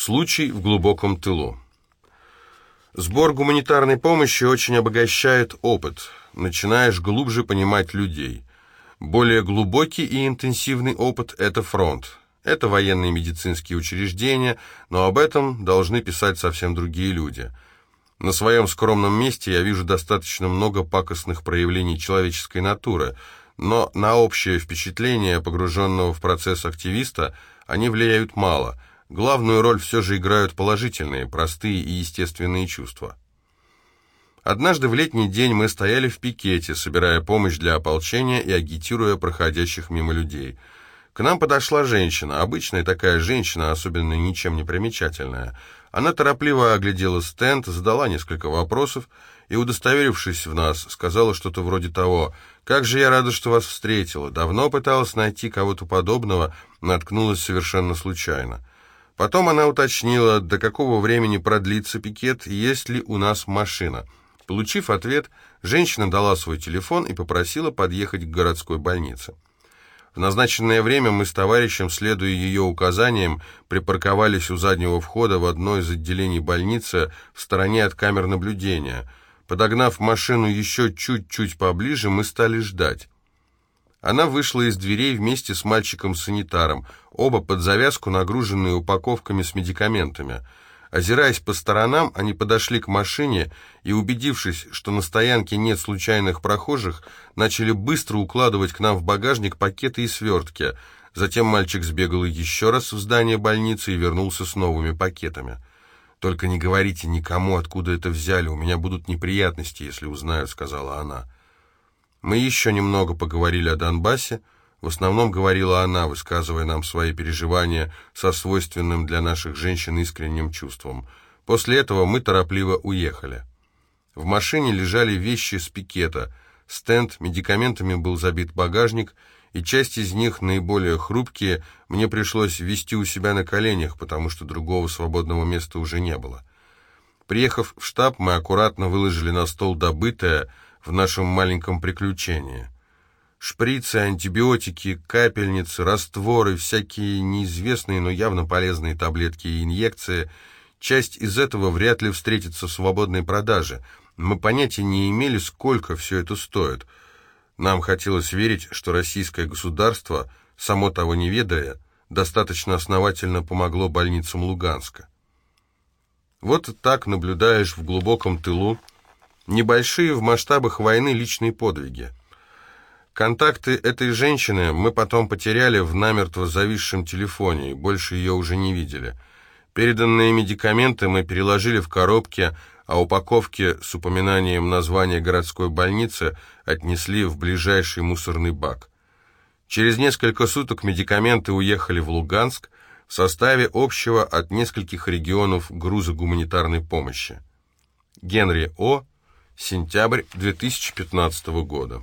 Случай в глубоком тылу. Сбор гуманитарной помощи очень обогащает опыт. Начинаешь глубже понимать людей. Более глубокий и интенсивный опыт – это фронт. Это военные медицинские учреждения, но об этом должны писать совсем другие люди. На своем скромном месте я вижу достаточно много пакостных проявлений человеческой натуры, но на общее впечатление погруженного в процесс активиста они влияют мало. Главную роль все же играют положительные, простые и естественные чувства. Однажды в летний день мы стояли в пикете, собирая помощь для ополчения и агитируя проходящих мимо людей – к нам подошла женщина, обычная такая женщина, особенно ничем не примечательная. Она торопливо оглядела стенд, задала несколько вопросов и, удостоверившись в нас, сказала что-то вроде того «Как же я рада, что вас встретила! Давно пыталась найти кого-то подобного, наткнулась совершенно случайно». Потом она уточнила, до какого времени продлится пикет есть ли у нас машина. Получив ответ, женщина дала свой телефон и попросила подъехать к городской больнице. В назначенное время мы с товарищем, следуя ее указаниям, припарковались у заднего входа в одно из отделений больницы в стороне от камер наблюдения. Подогнав машину еще чуть-чуть поближе, мы стали ждать. Она вышла из дверей вместе с мальчиком-санитаром, оба под завязку нагруженные упаковками с медикаментами – Озираясь по сторонам, они подошли к машине и, убедившись, что на стоянке нет случайных прохожих, начали быстро укладывать к нам в багажник пакеты и свертки. Затем мальчик сбегал еще раз в здание больницы и вернулся с новыми пакетами. «Только не говорите никому, откуда это взяли, у меня будут неприятности, если узнают», — сказала она. Мы еще немного поговорили о Донбассе, — в основном говорила она, высказывая нам свои переживания со свойственным для наших женщин искренним чувством. После этого мы торопливо уехали. В машине лежали вещи с пикета. Стенд медикаментами был забит багажник, и часть из них, наиболее хрупкие, мне пришлось вести у себя на коленях, потому что другого свободного места уже не было. Приехав в штаб, мы аккуратно выложили на стол добытое в нашем маленьком приключении – Шприцы, антибиотики, капельницы, растворы, всякие неизвестные, но явно полезные таблетки и инъекции. Часть из этого вряд ли встретится в свободной продаже. Мы понятия не имели, сколько все это стоит. Нам хотелось верить, что российское государство, само того не ведая, достаточно основательно помогло больницам Луганска. Вот так наблюдаешь в глубоком тылу небольшие в масштабах войны личные подвиги. Контакты этой женщины мы потом потеряли в намертво зависшем телефоне и больше ее уже не видели. Переданные медикаменты мы переложили в коробки, а упаковки с упоминанием названия городской больницы отнесли в ближайший мусорный бак. Через несколько суток медикаменты уехали в Луганск в составе общего от нескольких регионов груза гуманитарной помощи. Генри О. Сентябрь 2015 года.